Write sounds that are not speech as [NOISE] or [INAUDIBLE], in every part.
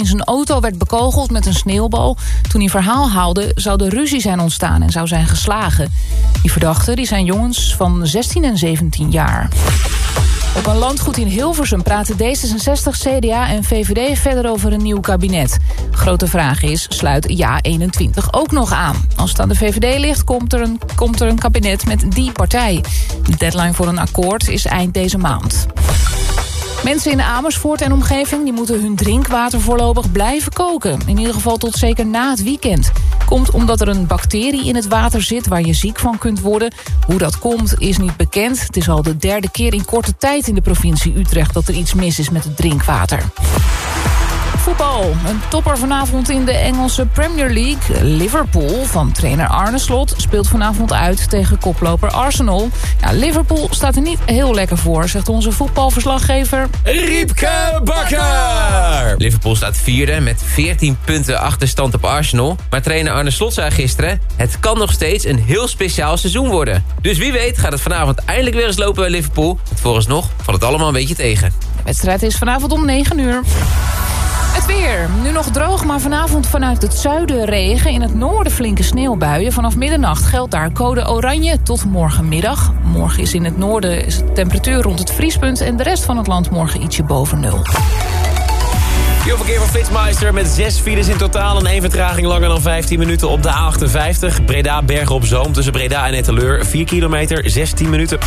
in zijn auto werd bekogeld met een sneeuwbal. Toen hij verhaal haalde, zou de ruzie zijn ontstaan en zou zijn geslagen. Die verdachten die zijn jongens van 16 en 17 jaar. Op een landgoed in Hilversum praten D66, CDA en VVD verder over een nieuw kabinet. Grote vraag is, sluit Ja21 ook nog aan? Als het aan de VVD ligt, komt er, een, komt er een kabinet met die partij. De deadline voor een akkoord is eind deze maand. Mensen in Amersfoort en omgeving die moeten hun drinkwater voorlopig blijven koken. In ieder geval tot zeker na het weekend. Komt omdat er een bacterie in het water zit waar je ziek van kunt worden. Hoe dat komt is niet bekend. Het is al de derde keer in korte tijd in de provincie Utrecht... dat er iets mis is met het drinkwater. Voetbal. Een topper vanavond in de Engelse Premier League. Liverpool van trainer Arne Slot speelt vanavond uit tegen koploper Arsenal. Ja, Liverpool staat er niet heel lekker voor, zegt onze voetbalverslaggever... Riepke Bakker! Liverpool staat vierde met 14 punten achterstand op Arsenal. Maar trainer Arne Slot zei gisteren... het kan nog steeds een heel speciaal seizoen worden. Dus wie weet gaat het vanavond eindelijk weer eens lopen bij Liverpool. Het vooralsnog valt het allemaal een beetje tegen. De wedstrijd is vanavond om 9 uur. Het weer. Nu nog droog, maar vanavond vanuit het zuiden regen. In het noorden flinke sneeuwbuien. Vanaf middernacht geldt daar code oranje tot morgenmiddag. Morgen is in het noorden is de temperatuur rond het vriespunt... en de rest van het land morgen ietsje boven nul. Veel verkeer van Flitsmeister met zes files in totaal... en één vertraging langer dan 15 minuten op de A58. Breda Bergen op Zoom tussen Breda en Etteleur. 4 kilometer, 16 minuten.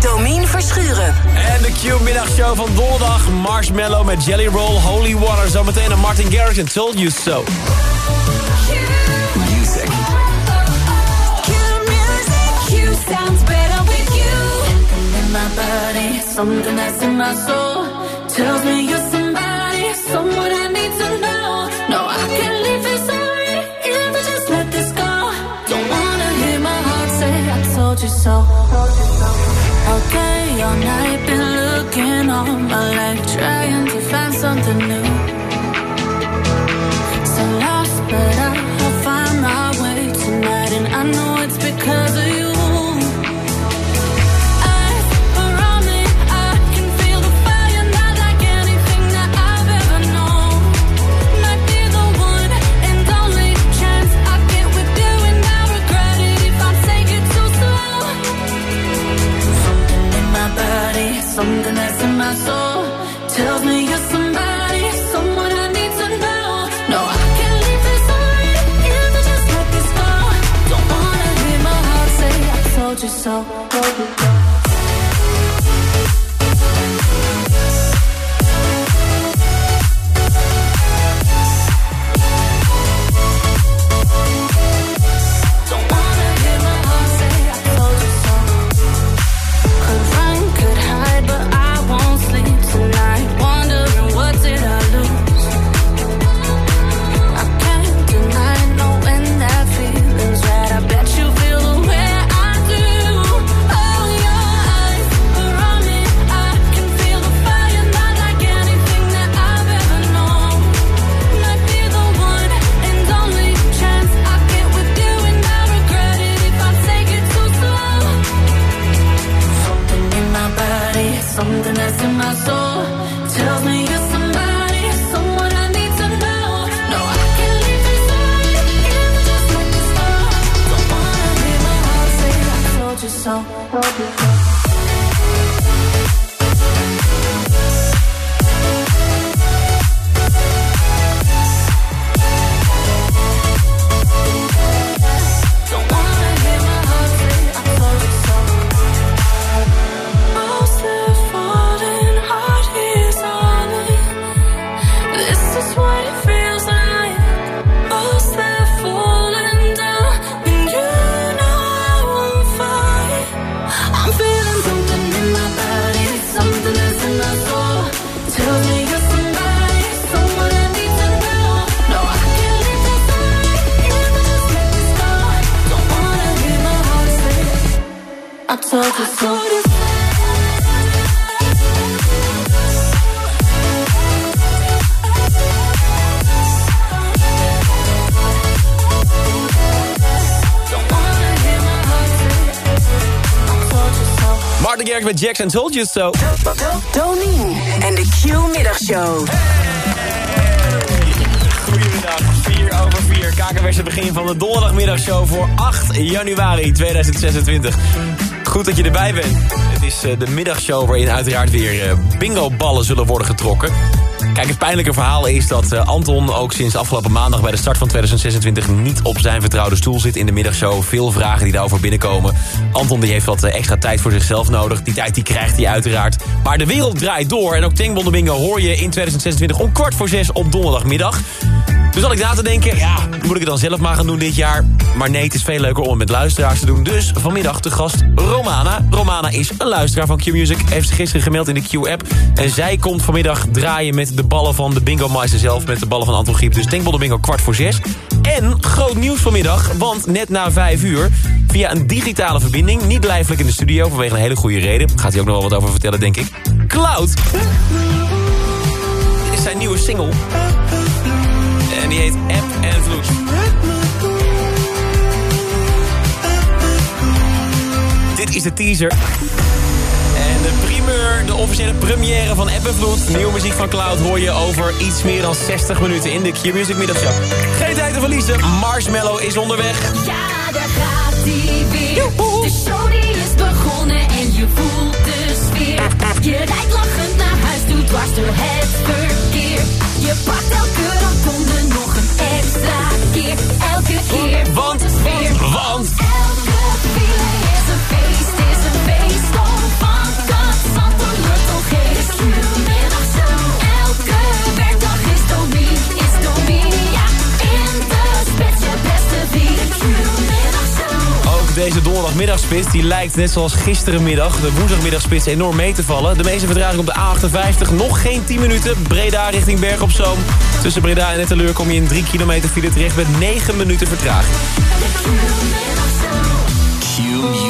Domien Verschuren. En de Q-middagshow van donderdag. Marshmallow met Jelly Roll, Holy Water. Zometeen en Martin Garrix en Told You So. sounds better with you. In my body, something that's in my soul tells me you're somebody, someone Jackson Told You So. Domien en de Q-middagshow. Goedemiddag, 4 over 4. KKW het begin van de donderdagmiddagshow voor 8 januari 2026. Goed dat je erbij bent. Het is eh, de middagshow waarin uiteraard weer eh, bingo-ballen zullen worden getrokken. Kijk, het pijnlijke verhaal is dat eh, Anton ook sinds afgelopen maandag... bij de start van 2026 niet op zijn vertrouwde stoel zit in de middagshow. Veel vragen die daarover binnenkomen. Anton die heeft wat eh, extra tijd voor zichzelf nodig. Die tijd die krijgt hij uiteraard. Maar de wereld draait door. En ook Tankbonde Bingo hoor je in 2026 om kwart voor zes op donderdagmiddag. Dus had ik na te denken, ja, moet ik het dan zelf maar gaan doen dit jaar? Maar nee, het is veel leuker om het met luisteraars te doen. Dus vanmiddag de gast Romana. Romana is een luisteraar van Q-Music. Heeft zich gisteren gemeld in de Q-app. En zij komt vanmiddag draaien met de ballen van de Bingo Meister zelf. Met de ballen van Anton Griep. Dus Denkbol de Bingo kwart voor zes. En groot nieuws vanmiddag, want net na vijf uur... via een digitale verbinding, niet lijfelijk in de studio... vanwege een hele goede reden. Gaat hij ook nog wel wat over vertellen, denk ik. Cloud. Dit is zijn nieuwe single. En die heet App Vloed. Dit is de teaser. En de primeur, de officiële première van App en Vloed. Nieuwe muziek van Cloud hoor je over iets meer dan 60 minuten in de Q-Music Middagshow. Geen tijd te verliezen, Marshmallow is onderweg. Ja, daar gaat hij weer. De show die is begonnen en je voelt de sfeer. Je rijdt lachend naar huis, doet dwars door het verkeer. Je pakt elke rotonde nog een extra keer. Elke keer Want, het weer. want, Elke file ook deze donderdagmiddagspits die lijkt net zoals gisterenmiddag, de woensdagmiddagspits, enorm mee te vallen. De meeste vertraging op de A58, nog geen 10 minuten. Breda richting Berg op Zoom. Tussen Breda en Etteleur kom je in 3 kilometer file terecht met 9 minuten vertraging.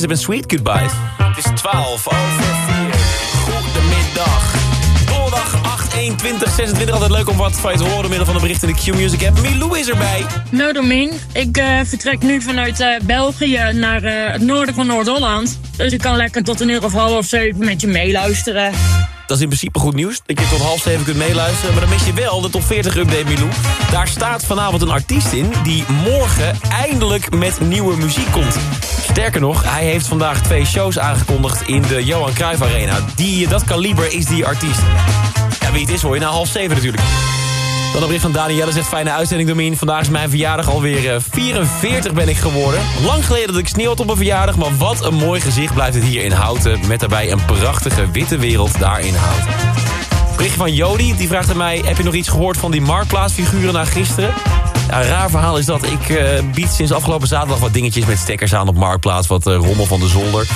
Middagshow met Chris en Sweet Goodbyes. Het is 12 over 4. Goedemiddag. Donderdag 8, 1, 20, 26. Altijd leuk om wat van je te horen door middel van de berichten in de Q-Music app. Milou is erbij. Nou, ik eh, vertrek nu vanuit eh, België naar eh, het noorden van Noord-Holland. Dus ik kan lekker tot een uur of half zeven met je meeluisteren. Dat is in principe goed nieuws. Dat je tot half zeven kunt meeluisteren. Maar dan mis je wel de top 40 update, Milou. Daar staat vanavond een artiest in die morgen eindelijk met nieuwe muziek komt. Sterker nog, hij heeft vandaag twee shows aangekondigd in de Johan Cruijff Arena. Die, dat kaliber is die artiest. Ja, wie het is hoor je na half zeven natuurlijk. Dan een bericht van Danielle zegt fijne uitzending Domien. Vandaag is mijn verjaardag alweer eh, 44 ben ik geworden. Lang geleden dat ik sneeuw had op mijn verjaardag. Maar wat een mooi gezicht blijft het hier in Houten. Met daarbij een prachtige witte wereld daar in Houten. Berichtje van Jody, die vraagt aan mij... heb je nog iets gehoord van die marktplaatsfiguren na gisteren? Een raar verhaal is dat ik eh, bied sinds afgelopen zaterdag wat dingetjes met stekkers aan op Marktplaats. Wat eh, rommel van de zolder.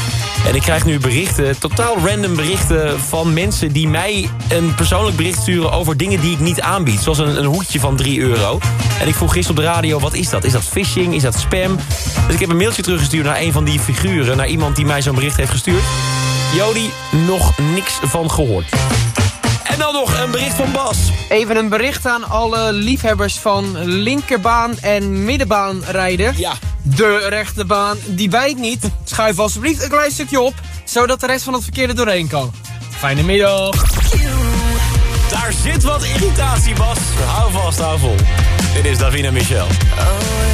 En ik krijg nu berichten, totaal random berichten van mensen die mij een persoonlijk bericht sturen over dingen die ik niet aanbied. Zoals een, een hoedje van 3 euro. En ik vroeg gisteren op de radio, wat is dat? Is dat phishing? Is dat spam? Dus ik heb een mailtje teruggestuurd naar een van die figuren. Naar iemand die mij zo'n bericht heeft gestuurd. Jody, nog niks van gehoord. En dan nog een bericht van Bas. Even een bericht aan alle liefhebbers van linkerbaan en middenbaan rijden. Ja. De rechterbaan, die wijkt niet. Schuif alsjeblieft een klein stukje op, zodat de rest van het verkeer er doorheen kan. Fijne middag. Daar zit wat irritatie, Bas. Hou vast, hou vol. Dit is Davina Michel. in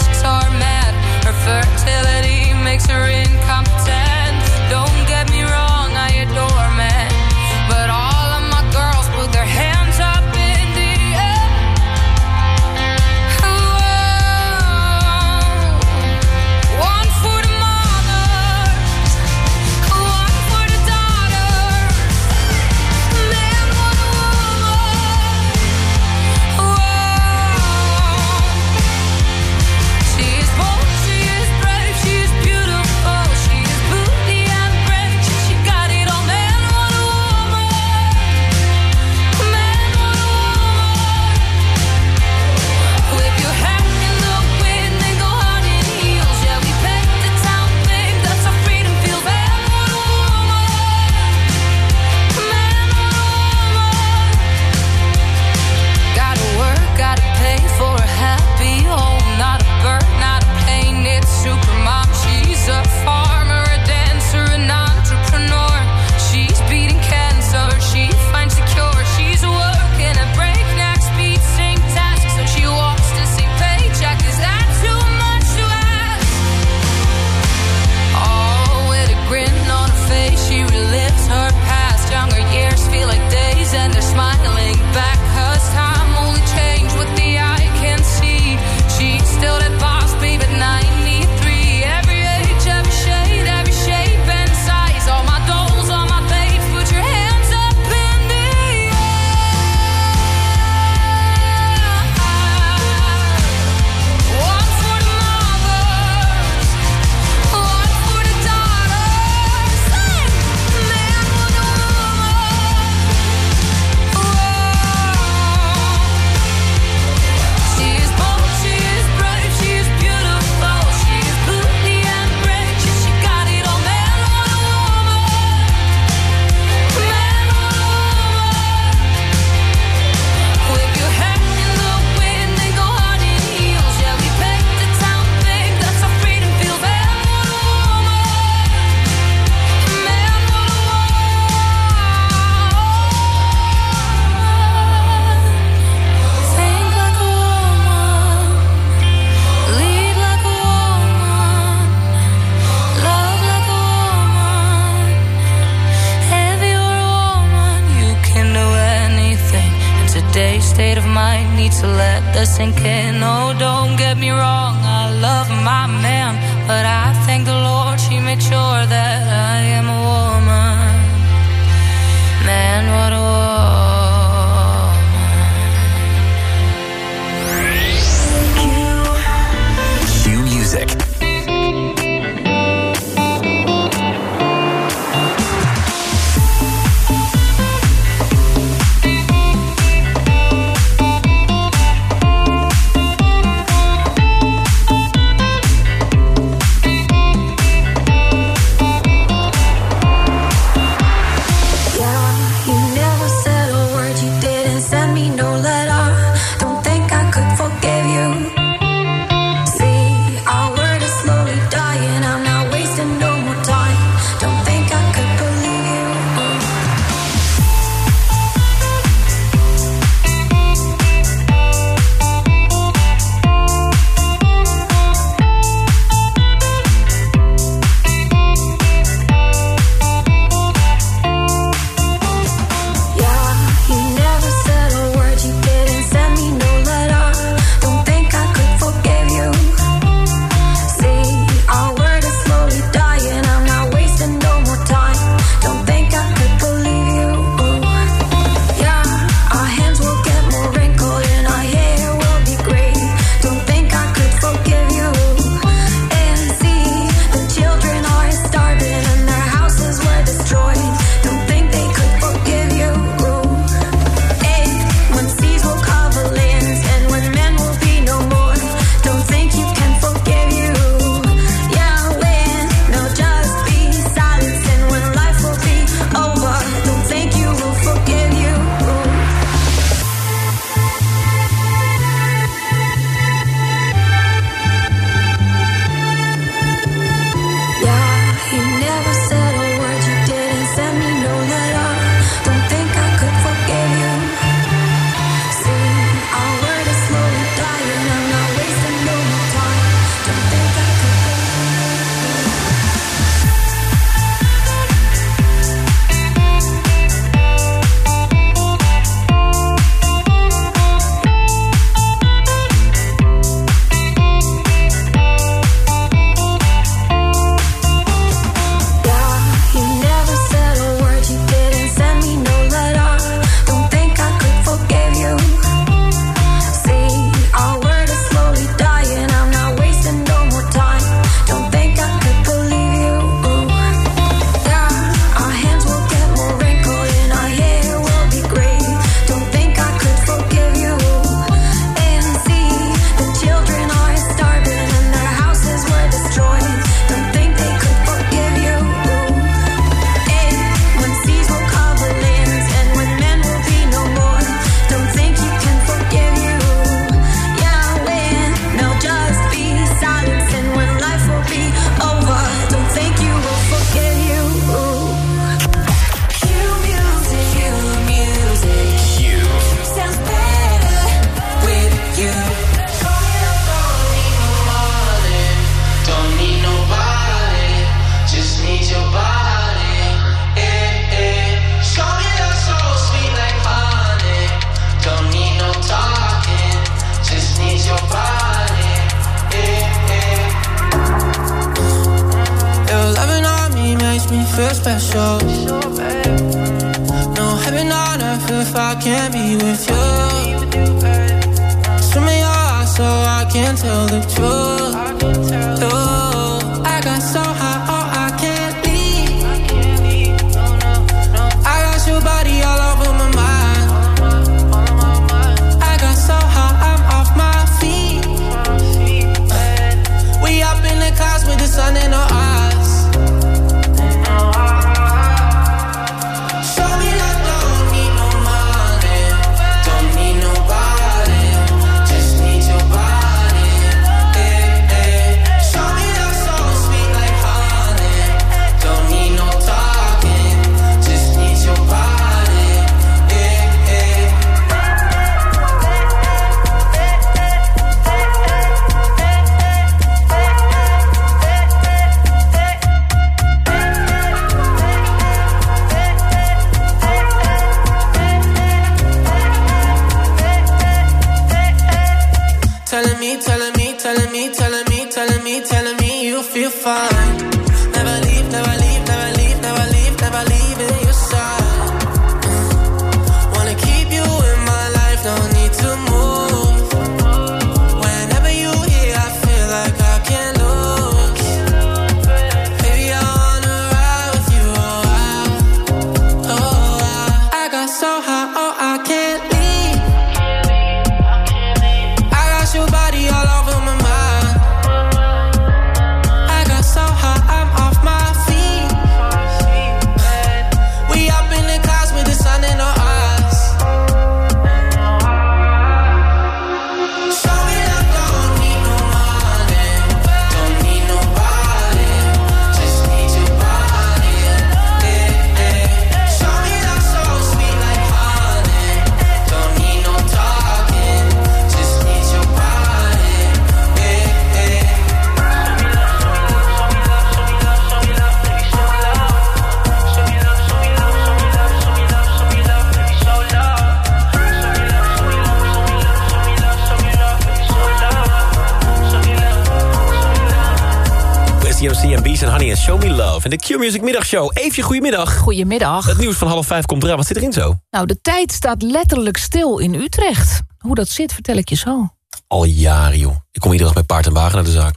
Q-Music Middagshow. Eefje, goedemiddag. Goedemiddag. Het nieuws van half vijf komt eraan. Wat zit erin zo? Nou, de tijd staat letterlijk stil in Utrecht. Hoe dat zit, vertel ik je zo. Al jaren, joh. Ik kom iedere dag met paard en wagen naar de zaak.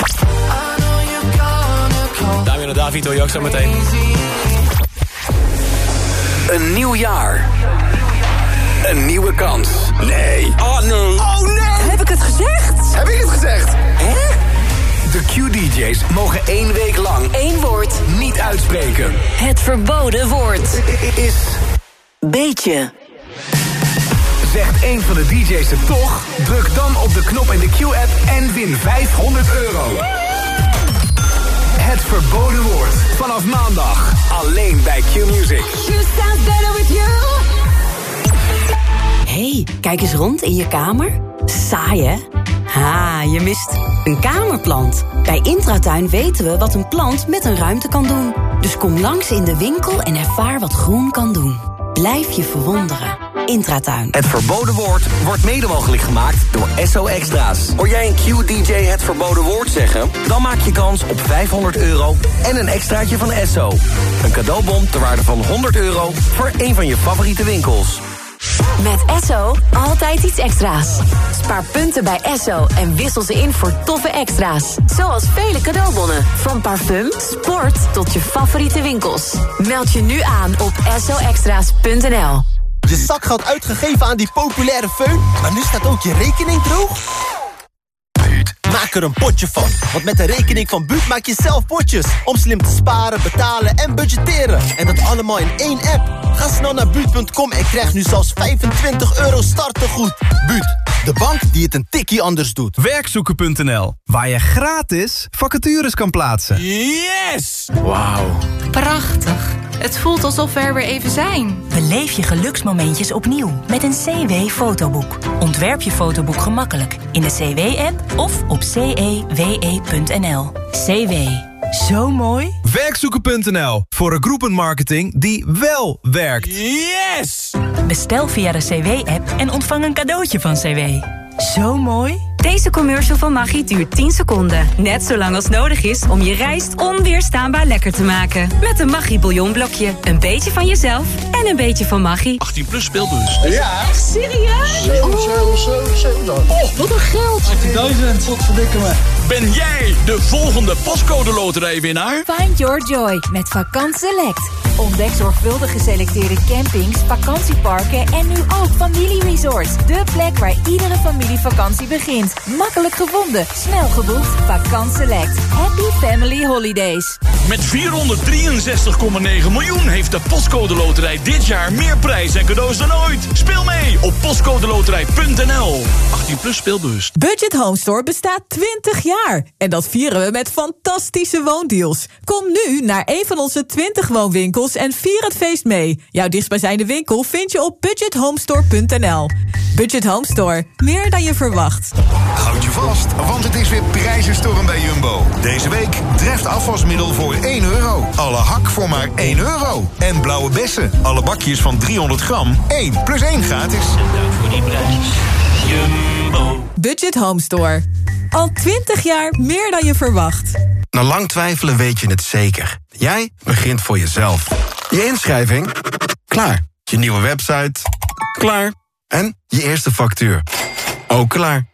Damian en David hoor je ook zo meteen. Een nieuw jaar. Een nieuwe kans. Nee. Oh, nee. Oh, nee. Heb ik het gezegd? Heb ik het gezegd? Hè? De Q-DJ's mogen één week lang Eén woord. niet uitspreken. Het verboden woord. Is... Beetje. Zegt één van de DJ's het toch? Druk dan op de knop in de Q-app en win 500 euro. Het verboden woord. Vanaf maandag. Alleen bij Q-Music. You sound better with you. hey, kijk eens rond in je kamer. Saai, hè? Ha, je mist een kamerplant. Bij Intratuin weten we wat een plant met een ruimte kan doen. Dus kom langs in de winkel en ervaar wat groen kan doen. Blijf je verwonderen. Intratuin. Het verboden woord wordt mede mogelijk gemaakt door SO Extra's. Hoor jij een Q-DJ het verboden woord zeggen? Dan maak je kans op 500 euro en een extraatje van SO. Een cadeaubon ter waarde van 100 euro voor een van je favoriete winkels. Met Esso altijd iets extra's. Spaar punten bij Esso en wissel ze in voor toffe extra's. Zoals vele cadeaubonnen. Van parfum, sport tot je favoriete winkels. Meld je nu aan op essoextra's.nl. Je zakgeld uitgegeven aan die populaire föhn, maar nu staat ook je rekening droog? Maak er een potje van, want met de rekening van Buut maak je zelf potjes. Om slim te sparen, betalen en budgetteren. En dat allemaal in één app. Ga snel naar Buut.com en krijg nu zelfs 25 euro startegoed. Buut, de bank die het een tikkie anders doet. Werkzoeken.nl, waar je gratis vacatures kan plaatsen. Yes! Wauw. Prachtig. Het voelt alsof we er weer even zijn. Beleef je geluksmomentjes opnieuw met een CW-fotoboek. Ontwerp je fotoboek gemakkelijk in de CW-app of op cewe.nl. CW. Zo mooi. Werkzoeken.nl, voor een groepenmarketing die wel werkt. Yes! Bestel via de CW-app en ontvang een cadeautje van CW. Zo mooi. Deze commercial van Maggi duurt 10 seconden. Net zo lang als nodig is om je rijst onweerstaanbaar lekker te maken. Met een Maggi bouillonblokje. Een beetje van jezelf en een beetje van Maggi. 18 plus speelbus. Ja. Echt serieus? Oh, wat een geld. 18.000. Wat verdikken me. Ben jij de volgende postcode loterijwinnaar? Find your joy met Vakant Select. Ontdek zorgvuldig geselecteerde campings, vakantieparken en nu ook familieresorts. De plek waar iedere familievakantie begint. Makkelijk gevonden, snel geboekt. Vakant Select. Happy Family Holidays. Met 463,9 miljoen heeft de postcode loterij dit jaar meer prijs en cadeaus dan ooit. Speel mee op postcodeloterij.nl. 18 plus speelbus. Budget Home Store bestaat 20 jaar. En dat vieren we met fantastische woondeals. Kom nu naar een van onze 20 woonwinkels en vier het feest mee. Jouw dichtstbijzijnde winkel vind je op budgethomestore.nl. Budget Home Store. Meer dan je verwacht. Houd je vast, want het is weer prijzenstorm bij Jumbo. Deze week treft afwasmiddel voor 1 euro. Alle hak voor maar 1 euro. En blauwe bessen, alle bakjes van 300 gram, 1 plus 1 gratis. Dank voor die prijs. Jumbo. Budget Home Store. Al 20 jaar meer dan je verwacht. Na lang twijfelen weet je het zeker. Jij begint voor jezelf. Je inschrijving? Klaar. Je nieuwe website? Klaar. En je eerste factuur? Ook klaar.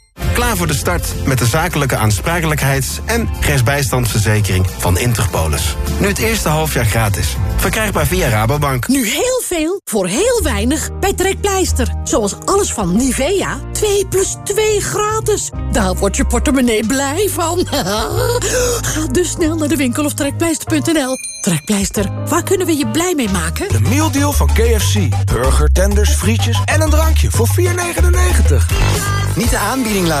Klaar voor de start met de zakelijke aansprakelijkheids- en rechtsbijstandsverzekering van Interpolis. Nu het eerste halfjaar gratis. Verkrijgbaar via Rabobank. Nu heel veel voor heel weinig bij Trekpleister. Zoals alles van Nivea. 2 plus 2 gratis. Daar wordt je portemonnee blij van. [LAUGHS] Ga dus snel naar de winkel of trekpleister.nl. Trekpleister, waar kunnen we je blij mee maken? De mealdeal van KFC. Burger, tenders, frietjes en een drankje voor 4,99. Niet de aanbieding laten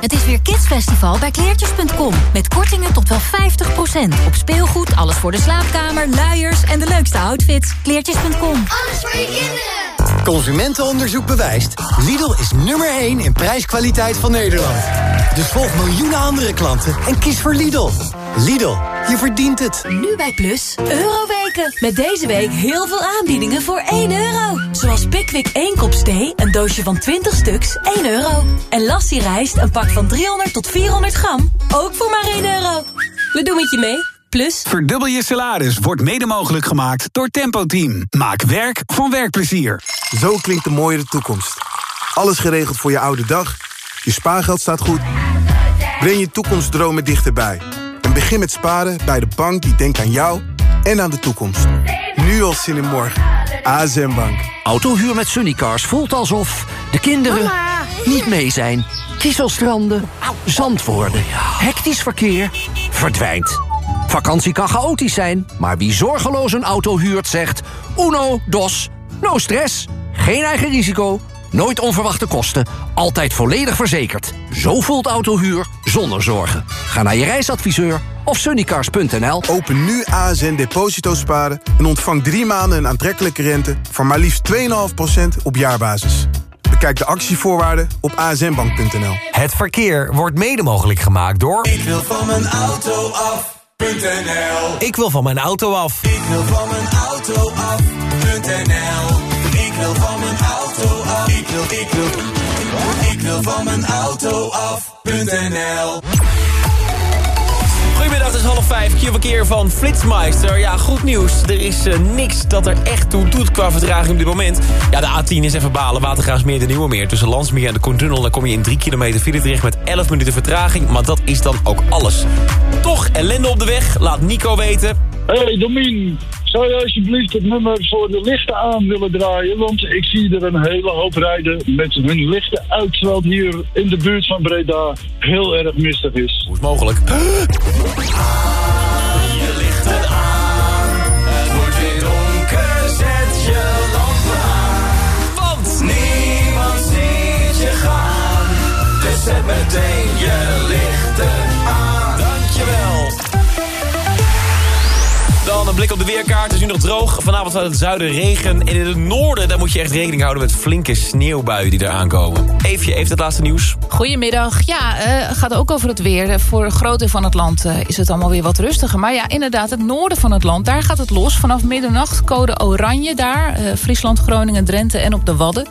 Het is weer Kidsfestival bij kleertjes.com. Met kortingen tot wel 50%. Op speelgoed, alles voor de slaapkamer, luiers en de leukste outfits. Kleertjes.com. Alles voor je kinderen. Consumentenonderzoek bewijst. Lidl is nummer 1 in prijskwaliteit van Nederland. Dus volg miljoenen andere klanten en kies voor Lidl. Lidl, je verdient het. Nu bij Plus, Euroweken. Met deze week heel veel aanbiedingen voor 1 euro. Zoals Pickwick 1 kop thee, een doosje van 20 stuks, 1 euro. En Lassie rijst, een pak van 300 tot 400 gram, ook voor maar 1 euro. We doen het je mee. Plus... Verdubbel je salaris wordt mede mogelijk gemaakt door Tempo Team. Maak werk van werkplezier. Zo klinkt de mooiere toekomst. Alles geregeld voor je oude dag. Je spaargeld staat goed. Breng je toekomstdromen dichterbij. Begin met sparen bij de bank die denkt aan jou en aan de toekomst. Nu al zin in morgen. ASM Bank. Autohuur met Sunnycars voelt alsof de kinderen niet mee zijn. Kieselstranden, zand worden, hectisch verkeer, verdwijnt. Vakantie kan chaotisch zijn, maar wie zorgeloos een auto huurt zegt... Uno, dos, no stress, geen eigen risico, nooit onverwachte kosten... altijd volledig verzekerd. Zo voelt autohuur zonder zorgen. Ga naar je reisadviseur of sunnycars.nl. Open nu ASN Deposito Sparen en ontvang drie maanden een aantrekkelijke rente... van maar liefst 2,5% op jaarbasis. Bekijk de actievoorwaarden op asnbank.nl. Het verkeer wordt mede mogelijk gemaakt door... Ik wil van mijn auto af.nl Ik wil van mijn auto af. Ik wil van mijn auto af.nl Ik wil van mijn auto Ik wil, ik wil, ik wil van mijn auto af.nl Goedemiddag, het is half vijf. Keer verkeer van Flitsmeister. Ja, goed nieuws. Er is eh, niks dat er echt toe doet qua vertraging op dit moment. Ja, de A10 is even balen. Watergraafsmeer de Nieuwe Meer. Tussen Landsmeer en de Koentunnel. Dan kom je in 3 kilometer file terecht met 11 minuten vertraging. Maar dat is dan ook alles. Toch, ellende op de weg. Laat Nico weten. Hey Domien, zou je alsjeblieft het nummer voor de lichten aan willen draaien? Want ik zie er een hele hoop rijden met hun lichten uit, terwijl het hier in de buurt van Breda heel erg mistig is. Hoe is mogelijk? Je ligt het aan. Een blik op de weerkaart. Het is nu nog droog. Vanavond vanuit het zuiden regen. En in het noorden daar moet je echt rekening houden met flinke sneeuwbuien die eraan komen. Eefje heeft het laatste nieuws. Goedemiddag. Ja, het gaat ook over het weer. Voor een groot deel van het land eh, is het allemaal weer wat rustiger. Maar ja, inderdaad, het noorden van het land, daar gaat het los. Vanaf middernacht code oranje daar. eh, Friesland, Groningen, Drenthe en op de Wadden.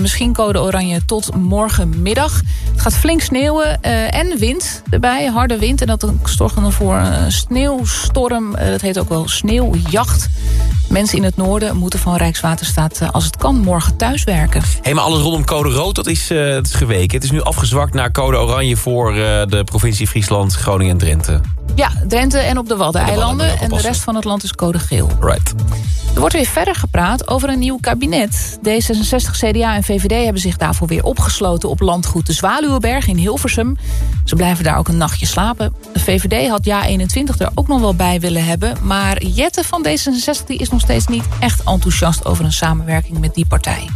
Misschien code oranje tot morgenmiddag. Het gaat flink sneeuwen en wind erbij. Harde wind. En dat zorgt dan voor een sneeuwstorm. Dat heet ook wel sneeuwjacht. Mensen in het noorden moeten van Rijkswaterstaat... eh, als het kan, morgen thuiswerken. Helemaal alles rondom code rood, dat is, dat is geweken. Het is nu afgezwakt naar code oranje voor eh, de provincie Friesland, Groningen en Drenthe. Ja, Drenthe en op de Waddeneilanden. En de rest van het land is code geel. Right. Er wordt weer verder gepraat over een nieuw kabinet. D66, CDA en VVD hebben zich daarvoor weer opgesloten... op landgoed de Zwaluwenberg in Hilversum. Ze blijven daar ook een nachtje slapen. De VVD had Ja21 er ook nog wel bij willen hebben... maar Jette van D66 die is nog steeds niet echt enthousiast... over een samenwerking met die partij.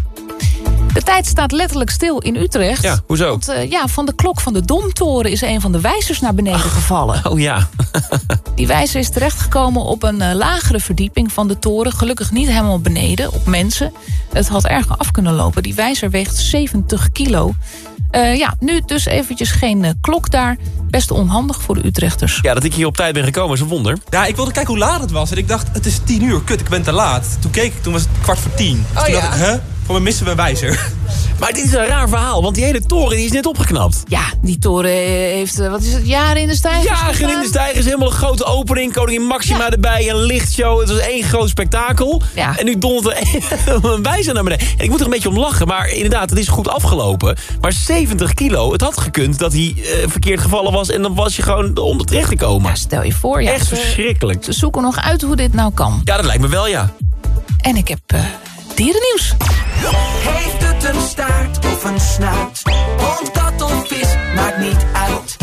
De tijd staat letterlijk stil in Utrecht. Ja, hoezo? Want eh, ja, van de klok van de Domtoren is een van de wijzers naar beneden gevallen. Oh ja. [LAUGHS] Die wijzer is terechtgekomen op een eh, lagere verdieping van de toren. Gelukkig niet helemaal beneden, op mensen. Het had erger af kunnen lopen. Die wijzer weegt 70 kilo. Eh, ja, nu dus eventjes geen klok daar. Best onhandig voor de Utrechters. Ja, dat ik hier op tijd ben gekomen is een wonder. Ja, ik wilde kijken hoe laat het was. En ik dacht, het is tien uur. Kut, ik ben te laat. Toen keek ik, toen was het kwart voor tien. Dus Oh, toen ja. dacht ik, huh? Voor me missen we een wijzer. [LAUGHS] Maar dit is een raar verhaal, want die hele toren die is net opgeknapt. Ja, die toren eh, heeft, eh, wat is het, jaren in de stijgers Ja, gestaan? in de stijgers, helemaal een grote opening. Koningin Maxima erbij, een lichtshow. Het was één groot spektakel. Ja. En nu dondert er [LAUGHS] een wijzer naar beneden. En ik moet er een beetje om lachen, maar inderdaad, het is goed afgelopen. Maar 70 kilo, het had gekund dat hij eh, verkeerd gevallen was... en dan was je gewoon onder terecht gekomen. Ja, stel je voor. Ja, Echt ze- verschrikkelijk. Ze zoeken nog uit hoe dit nou kan. Ja, dat lijkt me wel, ja. En ik heb eh, dierennieuws. Heeft het een staart of een snuit? Hond, kat of vis, maakt niet uit.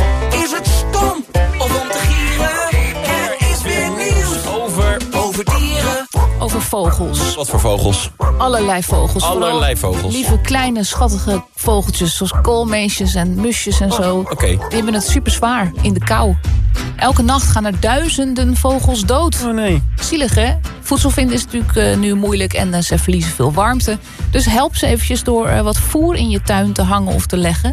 Is het stom of om te gieren? Er is weer nieuws Over... over dieren. Over vogels. Wat voor vogels? Allerlei vogels. Allerlei vogels. Lieve kleine schattige vogeltjes zoals koolmeesjes en musjes en zo. Oh, Oké. Die hebben het super zwaar in de kou. Elke nacht gaan er duizenden vogels dood. Oh nee. Zielig hè? Voedsel vinden is natuurlijk eh, nu moeilijk en eh, ze verliezen veel warmte. Dus help ze eventjes door eh, wat voer in je tuin te hangen of te leggen.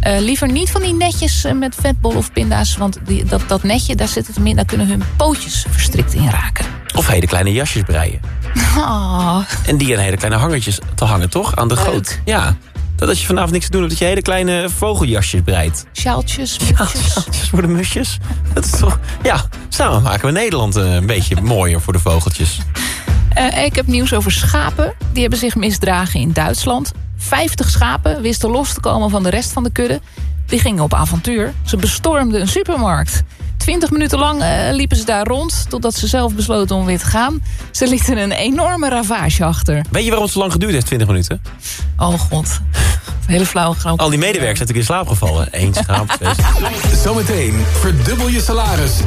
Eh, liever niet van die netjes met vetbol of pinda's. Want die, dat, dat netje, daar zit het in. Daar kunnen hun pootjes verstrikt in raken. Of hele kleine jasjes breien. [LAUGHS] Ah, En die aan hele kleine hangertjes te hangen, toch? Aan de goot. Ja. Dat als je vanavond niks te doen hebt, dat je hele kleine vogeljasjes breidt. sjaaltjes, Ja, musjes. sjaaltjes voor de musjes. Dat is toch... Ja, samen maken we Nederland eh, een beetje mooier voor de vogeltjes. Eh, ik heb nieuws over schapen. Die hebben zich misdragen in Duitsland. 50 schapen wisten los te komen van de rest van de kudde. Die gingen op avontuur. Ze bestormden een supermarkt. 20 minuten lang eh, liepen ze daar rond... totdat ze zelf besloten om weer te gaan. Ze lieten een enorme ravage achter. Weet je waarom het zo lang geduurd heeft, 20 minuten? Oh god. [LAUGHS] Hele flauwe grap. Al die medewerkers zijn natuurlijk in slaap gevallen. Eén schaap, [LAUGHS] Zometeen verdubbel je salaris.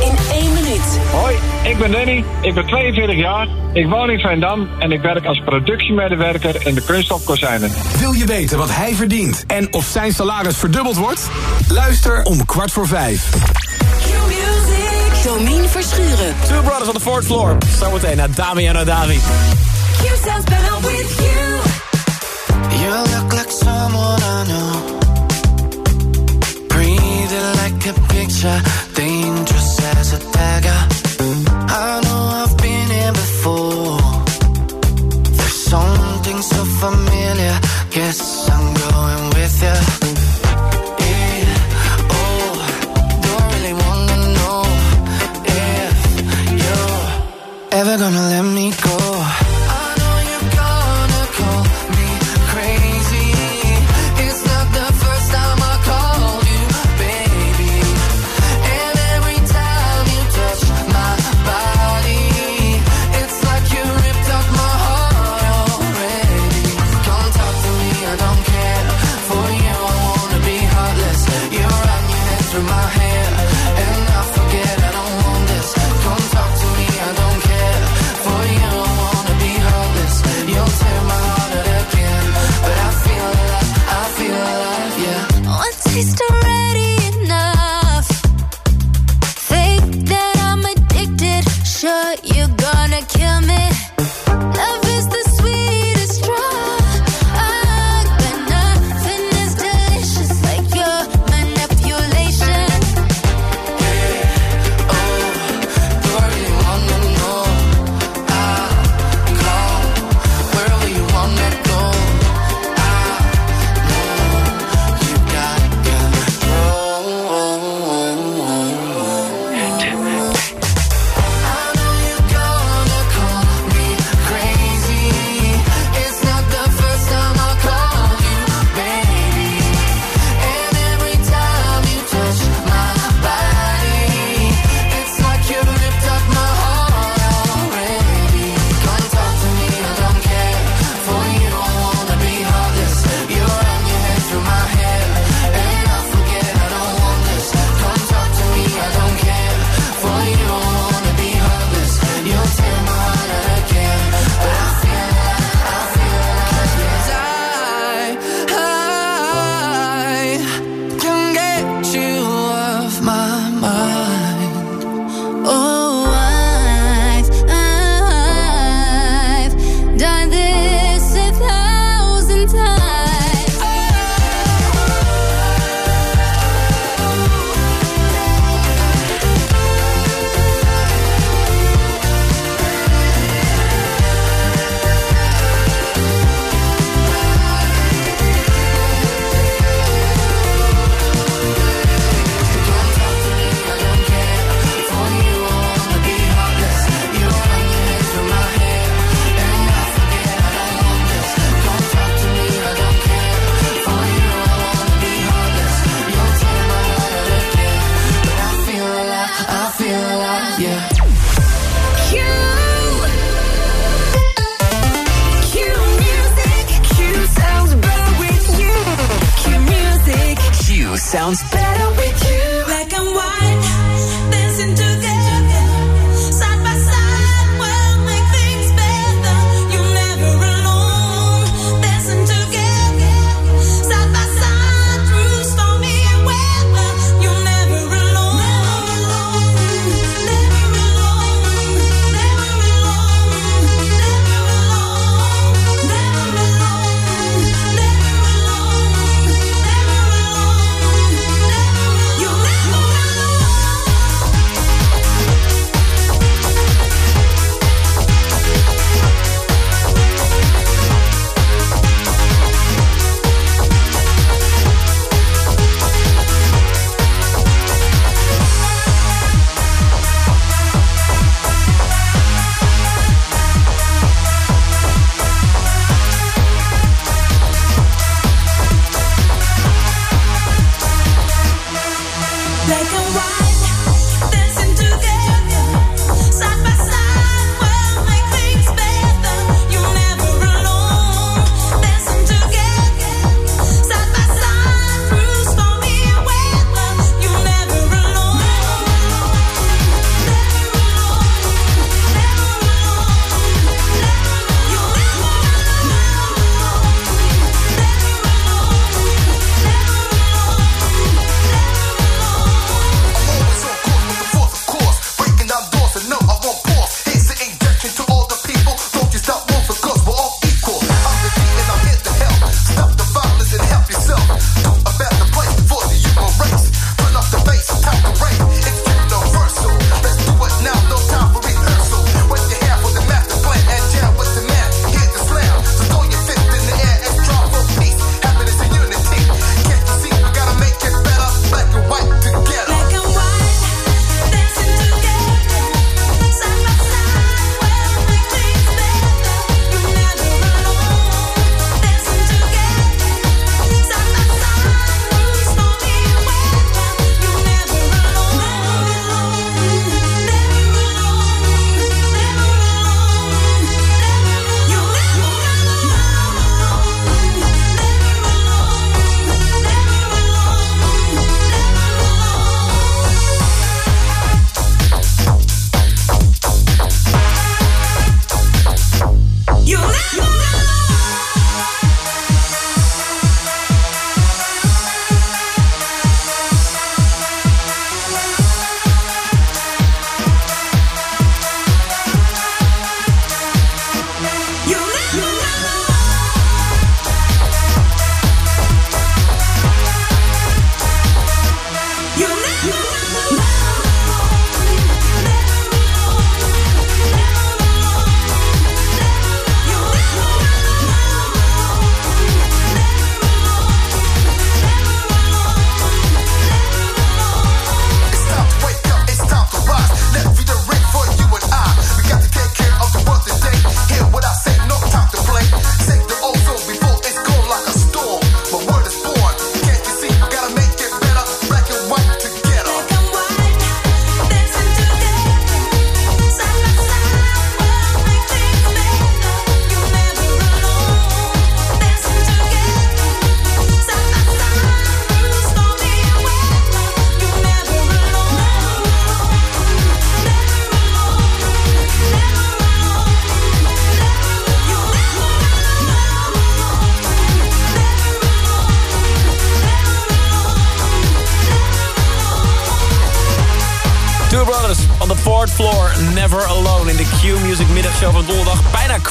In één minuut. Hoi, ik ben Danny. Ik ben 42 jaar. Ik woon in Veendam en ik werk als productiemedewerker in de kunststof kozijnen. Wil je weten wat hij verdient en of zijn salaris verdubbeld wordt? Luister om kwart voor vijf. Domien Verschuren. Two Brothers on the fourth floor. Zometeen naar Damian Davi. Q sounds better with you. You look like someone I know. Breathing like a picture, dangerous as a dagger. I know I've been here before.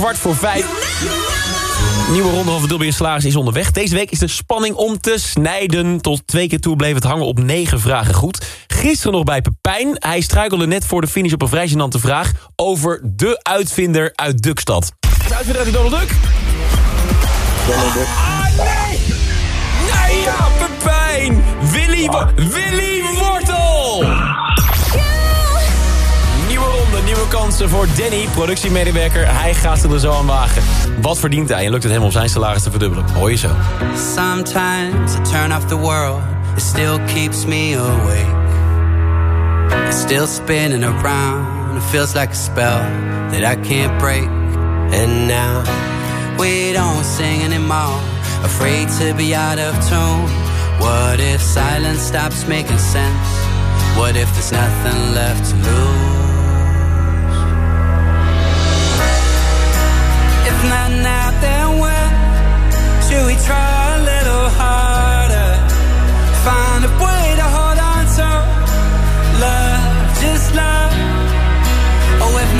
kwart voor vijf. Nieuwe ronde van Verdubbing slagers is onderweg. Deze week is de spanning om te snijden. Tot twee keer toe bleef het hangen op negen vragen goed. Gisteren nog bij Pepijn. Hij struikelde net voor de finish op een vrij vraag... over de uitvinder uit Dukstad. De uitvinder uit Donald Duck? Donald Duck. Ah, nee! Nee, ja, Pepijn! Willy, Willy Wortel! nieuwe kansen voor Danny, productiemedewerker. Hij gaat ze er zo aan wagen. Wat verdient hij en lukt het hem om zijn salaris te verdubbelen? Hoor je zo. Sometimes I turn off the world. It still keeps me awake. It's still spinning around. It feels like a spell that I can't break. And now we don't sing anymore. Afraid to be out of tune. What if silence stops making sense? What if there's nothing left to lose? Should we try a little harder? Find a way to hold on to love, just love. Oh, if?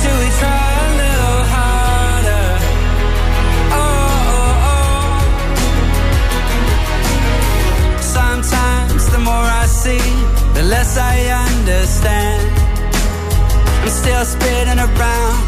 Should we try a little harder? Oh, oh, oh. Sometimes the more I see, the less I understand. I'm still spinning around,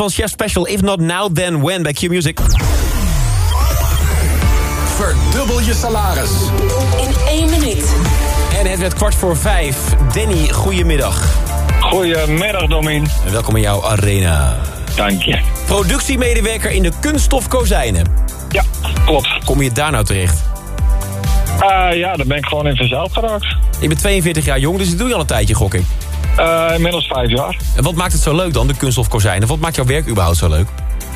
Van Chef Special. If not now, then when bij Q Music. Verdubbel je salaris. In één minuut. En het werd kwart voor vijf. Danny, goedemiddag. Goedemiddag, Domin. En welkom in jouw arena. Dank je. Productiemedewerker in de kunststof kozijnen. Ja, klopt. Kom je daar nou terecht? Eh, ja, daar ben ik gewoon in verzeild geraakt. Je bent 42 jaar jong, dus dat doe je al een tijdje, gok ik. Eh, inmiddels vijf jaar. En wat maakt het zo leuk dan, de kunststof kozijnen? Wat maakt jouw werk überhaupt zo leuk?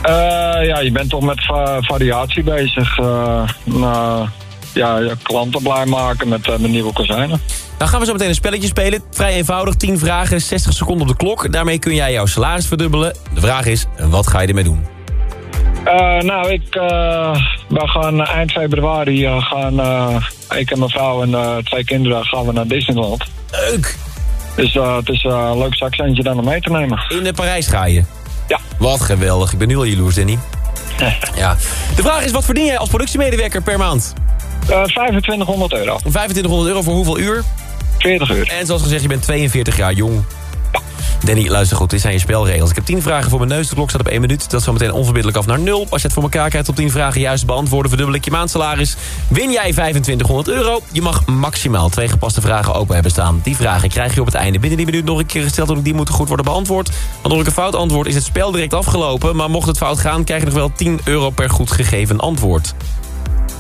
Eh, ja, je bent toch met va- variatie bezig. Eh, nou, ja, je klanten blij maken met, met nieuwe kozijnen. Nou gaan we zo meteen een spelletje spelen. Vrij eenvoudig, 10 vragen, 60 seconden op de klok. Daarmee kun jij jouw salaris verdubbelen. De vraag is, wat ga je ermee doen? Nou, ik, eh, we gaan eind februari gaan, ik en mijn vrouw en twee kinderen gaan we naar Disneyland. Leuk! Dus eh, het is eh, een leuk zakcentje daar om mee te nemen. In de Parijs ga je? Ja. Wat geweldig, ik ben nu al jaloers, Danny. ja. De vraag is, wat verdien jij als productiemedewerker per maand? Eh 2500 euro. 2500 euro voor hoeveel uur? 40 uur. En zoals gezegd, je bent 42 jaar jong. Danny, luister goed, dit zijn je spelregels. Ik heb 10 vragen voor mijn neus, de klok staat op 1 minuut. Dat is zo meteen onverbiddelijk af naar 0. Als je het voor elkaar krijgt op 10 vragen juist beantwoorden... verdubbel ik je maandsalaris. Win jij 2500 euro. Je mag maximaal twee gepaste vragen open hebben staan. Die vragen krijg je op het einde binnen die minuut nog een keer gesteld... en die moeten goed worden beantwoord. Want als ik een fout antwoord is het spel direct afgelopen... maar mocht het fout gaan, krijg je nog wel 10 euro per goed gegeven antwoord.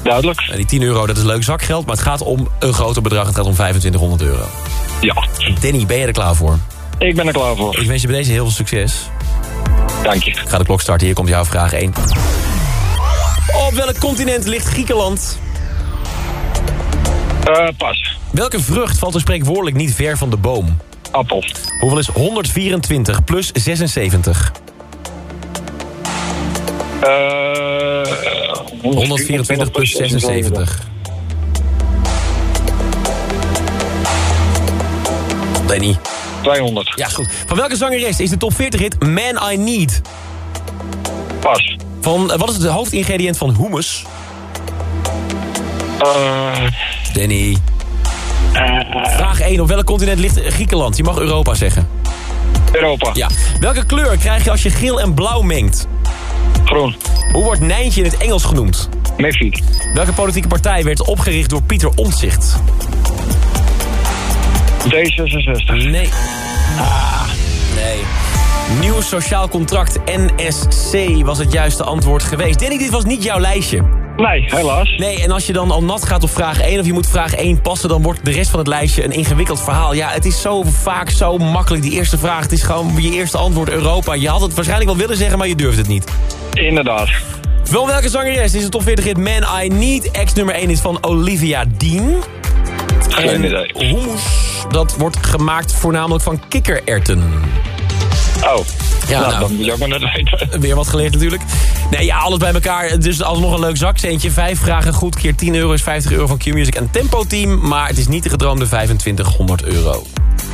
Duidelijk. En die 10 euro, dat is leuk zakgeld, maar het gaat om een groter bedrag. Het gaat om 2500 euro. Ja. Danny, ben je er klaar voor? Ik ben er klaar voor. Ik wens je bij deze heel veel succes. Dank je. Ik ga de klok starten, hier komt jouw vraag 1. Op welk continent ligt Griekenland? Eh, pas. Welke vrucht valt er spreekwoordelijk niet ver van de boom? Appel. Hoeveel is 124 plus 76? Eh 124 plus 76. Danny. 200. Ja, goed. Van welke zangeres is de top 40 hit Man I Need? Pas. Van, eh, wat is het hoofdingrediënt van hummus? Eh, Danny. Vraag 1. Op welk continent ligt Griekenland? Je mag Europa zeggen. Europa. Ja. Welke kleur krijg je als je geel en blauw mengt? Groen. Hoe wordt Nijntje in het Engels genoemd? Meffie. Welke politieke partij werd opgericht door Pieter Omtzigt? D66. Nee. Ah, nee. Nieuw sociaal contract NSC was het juiste antwoord geweest. Danny, dit was niet jouw lijstje. Nee, helaas. Nee, en als je dan al nat gaat op vraag 1 of je moet vraag 1 passen... dan wordt de rest van het lijstje een ingewikkeld verhaal. Ja, het is zo vaak zo makkelijk, die eerste vraag. Het is gewoon je eerste antwoord Europa. Je had het waarschijnlijk wel willen zeggen, maar je durft het niet. Inderdaad. Van welke zangeres is de top 40 hit Man I Need? Ex nummer 1 is van Olivia Dean. Geen En idee. Hummus, dat wordt gemaakt voornamelijk van kikkererwten. Oh. Ja, nou, nou. moet je ook maar net weten. [LAUGHS] Weer wat geleerd natuurlijk. Nee, ja, alles bij elkaar. Dus alsnog een leuk zakcentje. Vijf vragen goed, keer 10 euro is 50 euro van Q-Music en Tempo Team. Maar het is niet de gedroomde 2500 euro.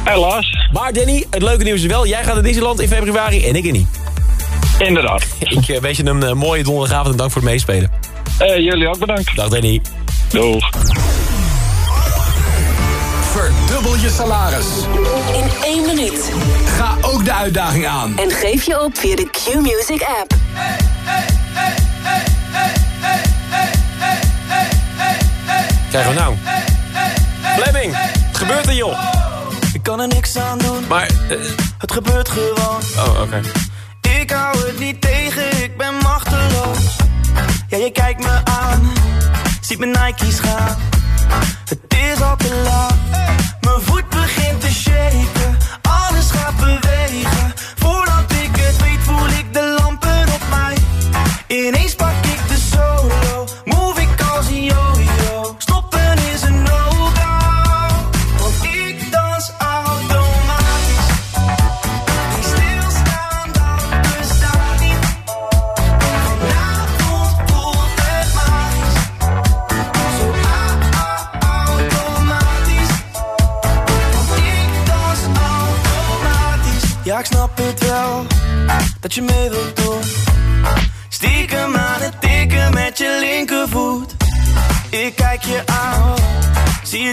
Helaas. Maar Danny, het leuke nieuws is wel... jij gaat naar Disneyland in februari en ik er niet. Inderdaad. Ik eh, wens je een eh, mooie donderdagavond en dank voor het meespelen. Eh, jullie ook bedankt. Dag Danny. Doeg. Verdubbel je salaris. In één minuut. Ga ook de uitdaging aan. En geef je op via de Q-Music app. Krijgen we nou? Fleming, het gebeurt er joh. Ik kan er niks aan doen. Maar, eh, Het gebeurt gewoon. oh oké. Ik hou het niet tegen, ik ben machteloos. Ja, je kijkt me aan, ziet mijn Nike's gaan. Het is al te laat, Kijk je aan, zie je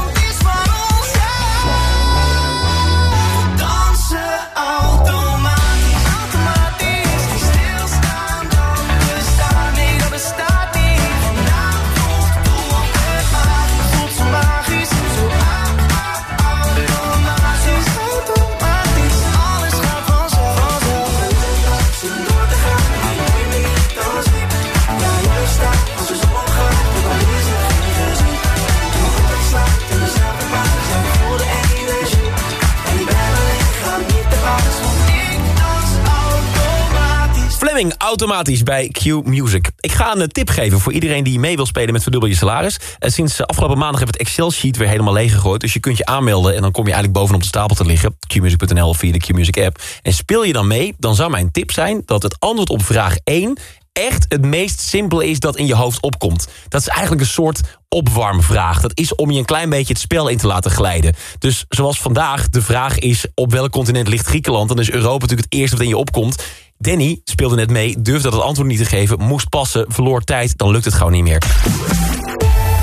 Automatisch. Bij Q Music. Ik ga een tip geven voor iedereen die mee wil spelen met Verdubbel je Salaris. Eh, Sinds afgelopen maandag heb ik het Excel-sheet weer helemaal leeg gegooid. Dus je kunt je aanmelden en dan kom je eigenlijk bovenop de stapel te liggen. Qmusic.nl of via de Qmusic app. En speel je dan mee, dan zou mijn tip zijn dat het antwoord op vraag 1 echt het meest simpele is dat in je hoofd opkomt. Dat is eigenlijk een soort opwarmvraag. Dat is om je een klein beetje het spel in te laten glijden. Dus zoals vandaag de vraag is... op welk continent ligt Griekenland? Dan is Europa natuurlijk het eerste wat in je opkomt. Danny speelde net mee, durfde dat het antwoord niet te geven... moest passen, verloor tijd, dan lukt het gewoon niet meer.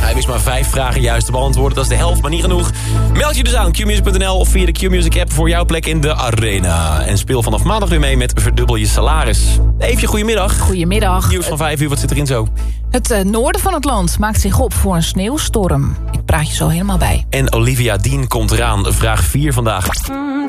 Hij wist maar vijf vragen juist te beantwoorden. Dat is de helft, maar niet genoeg. Meld je dus aan qmusic.nl of via de Qmusic app... voor jouw plek in de arena. En speel vanaf maandag weer mee met Verdubbel je salaris. Even goedemiddag. Goedemiddag. Nieuws van vijf uur, wat zit erin zo? Het eh, noorden van het land maakt zich op voor een sneeuwstorm. Ik praat je zo helemaal bij. En Olivia Dean komt eraan. Vraag 4 vandaag. Mm,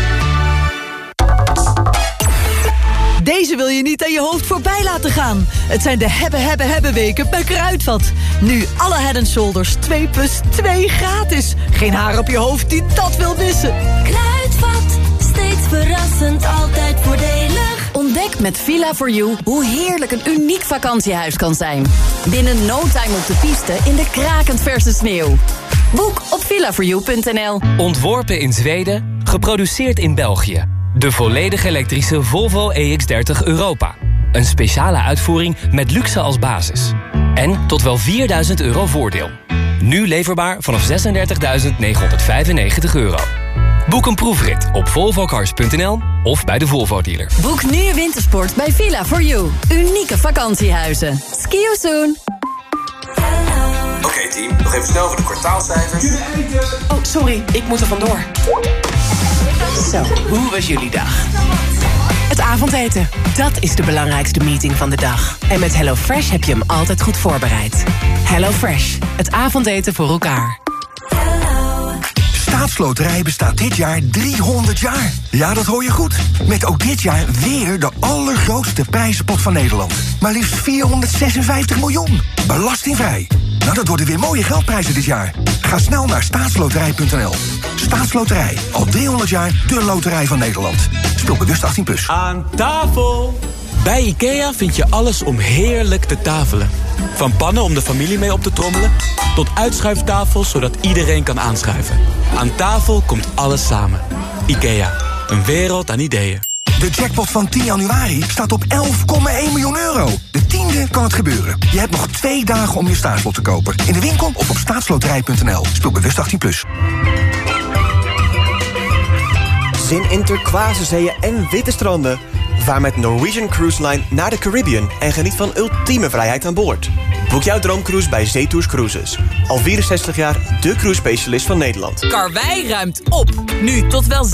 Deze wil je niet aan je hoofd voorbij laten gaan. Het zijn de hebben, hebben, hebben weken bij Kruidvat. Nu alle Head Shoulders 2 plus 2 gratis. Geen haar op je hoofd die dat wil missen. Kruidvat, steeds verrassend, altijd voordelig. Ontdek met Villa4You hoe heerlijk een uniek vakantiehuis kan zijn. Binnen no time op de piste in de krakend verse sneeuw. Boek op villa4you.nl. Ontworpen in Zweden, geproduceerd in België. De volledig elektrische Volvo EX30 Europa. Een speciale uitvoering met luxe als basis. En tot wel 4000 euro voordeel. Nu leverbaar vanaf 36.995 euro. Boek een proefrit op volvocars.nl of bij de Volvo dealer. Boek nu wintersport bij Villa4You. Unieke vakantiehuizen. Ski you soon. Oké team, nog even snel voor de kwartaalcijfers. Oh, sorry, ik moet er vandoor. Zo, hoe was jullie dag? Het avondeten, dat is de belangrijkste meeting van de dag. En met HelloFresh heb je hem altijd goed voorbereid. HelloFresh, het avondeten voor elkaar. Staatsloterij bestaat dit jaar 300 jaar. Ja, dat hoor je goed. Met ook dit jaar weer de allergrootste prijzenpot van Nederland. Maar liefst 456 miljoen. Belastingvrij. Nou, dat worden weer mooie geldprijzen dit jaar. Ga snel naar staatsloterij.nl. Staatsloterij. Al 300 jaar de loterij van Nederland. Speel bewust 18+. Plus. Aan tafel! Bij IKEA vind je alles om heerlijk te tafelen. Van pannen om de familie mee op te trommelen... tot uitschuiftafels zodat iedereen kan aanschuiven. Aan tafel komt alles samen. IKEA, een wereld aan ideeën. De jackpot van 10 januari staat op 11,1 miljoen euro. De tiende kan het gebeuren. Je hebt nog twee dagen om je staatslot te kopen. In de winkel of op staatsloterij.nl. Speel bewust 18+. Plus. Zin in turquoise zeeën en witte stranden. Vaar met Norwegian Cruise Line naar de Caribbean en geniet van ultieme vrijheid aan boord. Boek jouw droomcruise bij Zetours Cruises. Al 64 jaar de cruise specialist van Nederland. Karwei ruimt op. Nu tot wel 70%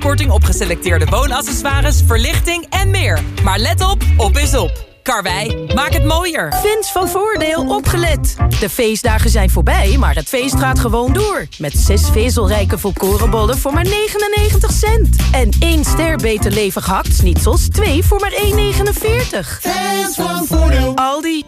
korting op geselecteerde woonaccessoires, verlichting en meer. Maar let op, op is op. Karwei, maak het mooier. Fans van Voordeel opgelet. De feestdagen zijn voorbij, maar het feest gaat gewoon door. Met zes vezelrijke volkorenbollen voor maar 99 cent. En één ster beter levig hakt niet 2 voor maar 1,49. Fans van Voordeel. Aldi.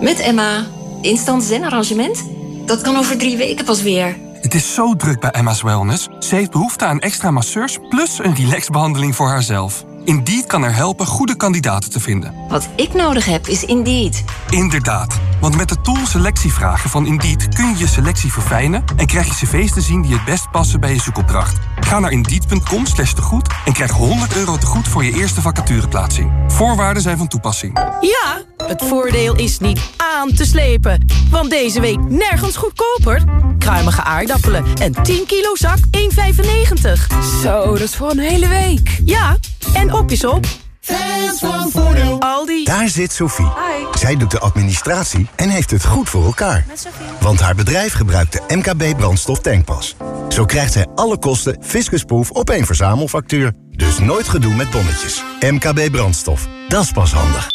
Met Emma. Instant zen-arrangement? Dat kan over drie weken pas weer. Het is zo druk bij Emma's Wellness. Ze heeft behoefte aan extra masseurs plus een relaxbehandeling voor haarzelf. Indeed kan er helpen goede kandidaten te vinden. Wat ik nodig heb is Indeed. Inderdaad, want met de tool selectievragen van Indeed kun je je selectie verfijnen en krijg je cv's te zien die het best passen bij je zoekopdracht. Ga naar indeed.com slash tegoed en krijg 100 euro tegoed voor je eerste vacatureplaatsing. Voorwaarden zijn van toepassing. Ja, het voordeel is niet aan te slepen. Want deze week nergens goedkoper. Kruimige aardappelen en 10 kilo zak 1,95. Zo, dat is voor een hele week. Ja, en op is op. Fans van Voordeel. Aldi. Daar zit Sophie. Zij doet de administratie en heeft het goed voor elkaar. Want haar bedrijf gebruikt de MKB brandstof tankpas. Zo krijgt zij alle kosten fiscusproof op één verzamelfactuur. Dus nooit gedoe met bonnetjes. MKB brandstof. Dat is pas handig.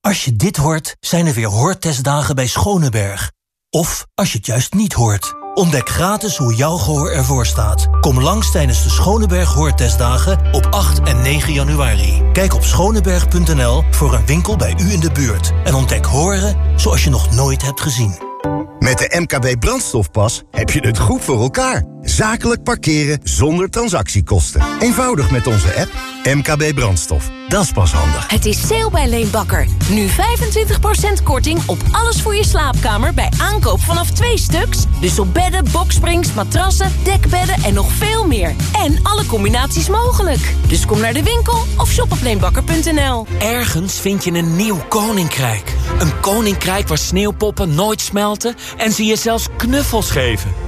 Als je dit hoort, zijn er weer hoortestdagen bij Schoneberg. Of als je het juist niet hoort. Ontdek gratis hoe jouw gehoor ervoor staat. Kom langs tijdens de Schoneberg Hoortestdagen op 8 en 9 januari. Kijk op schoneberg.nl voor een winkel bij u in de buurt. En ontdek horen zoals je nog nooit hebt gezien. Met de MKB brandstofpas heb je het goed voor elkaar. Zakelijk parkeren zonder transactiekosten. Eenvoudig met onze app MKB brandstof. Dat is pas handig. Het is sale bij Leenbakker. Nu 25% korting op alles voor je slaapkamer bij aankoop vanaf twee stuks. Dus op bedden, boksprings, matrassen, dekbedden en nog veel meer. En alle combinaties mogelijk. Dus kom naar de winkel of shop op leenbakker.nl. Ergens vind je een nieuw koninkrijk. Een koninkrijk waar sneeuwpoppen nooit smelten en ze je zelfs knuffels geven.